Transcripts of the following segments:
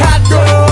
cat girl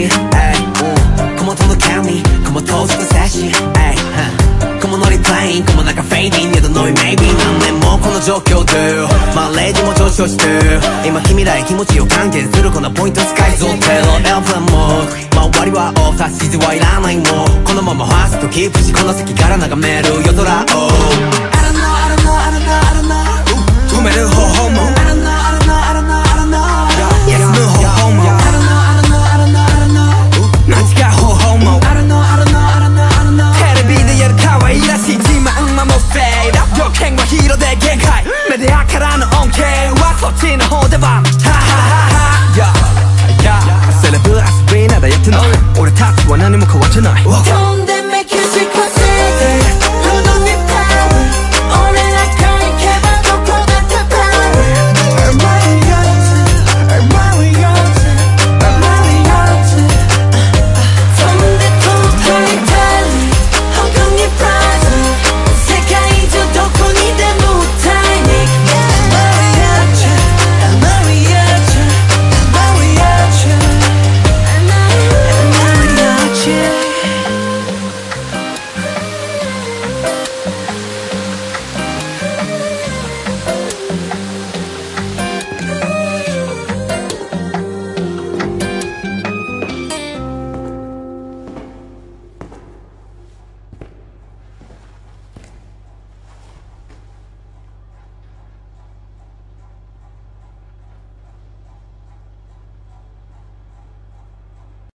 しい Come on to the county Come on 到着接し Come on 乗り plane Come on なんか fading やだノイ maybe 何年もこの状況でまあレイジも上昇して今君らへ気持ちを還元するこのポイント使いぞテロエアプランも周りはオフ指図はいらないもこのままファーストキープしこの席から眺める夜空を